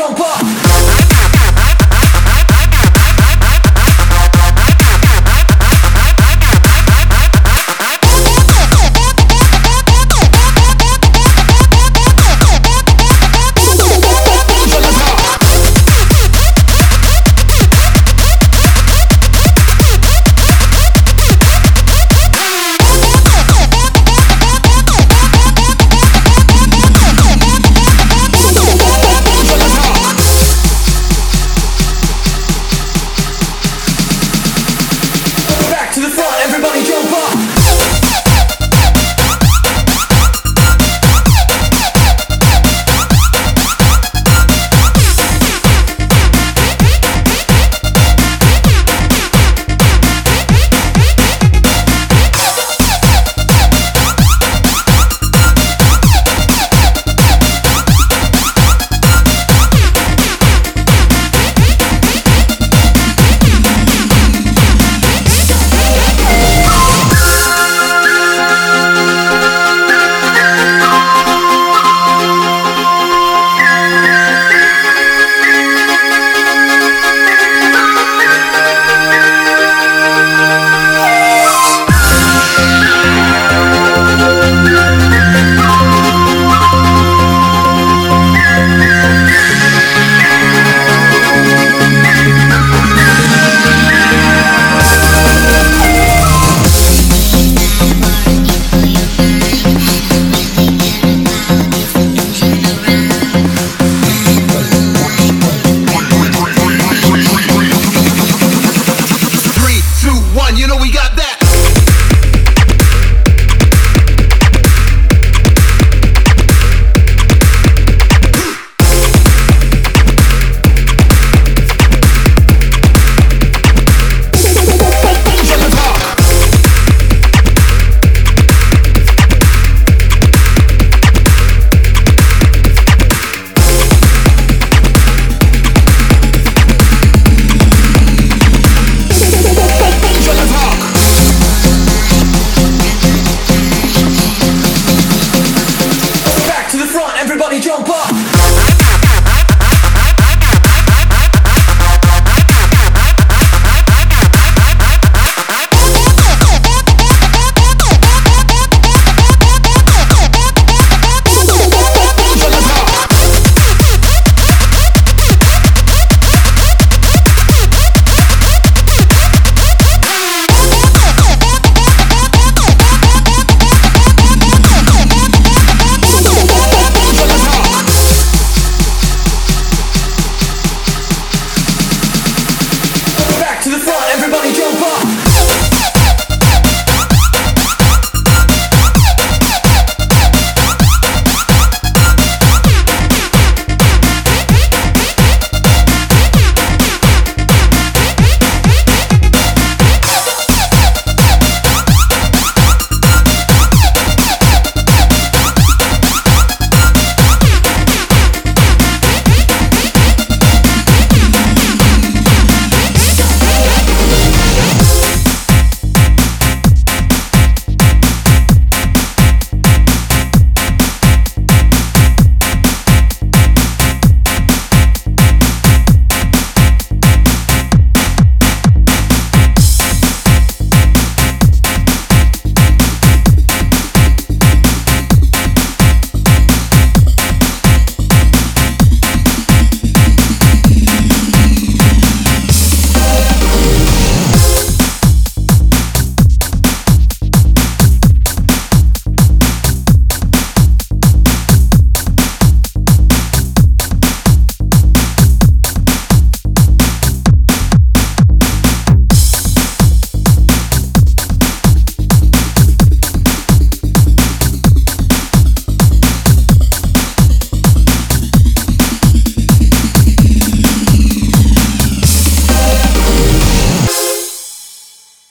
jump up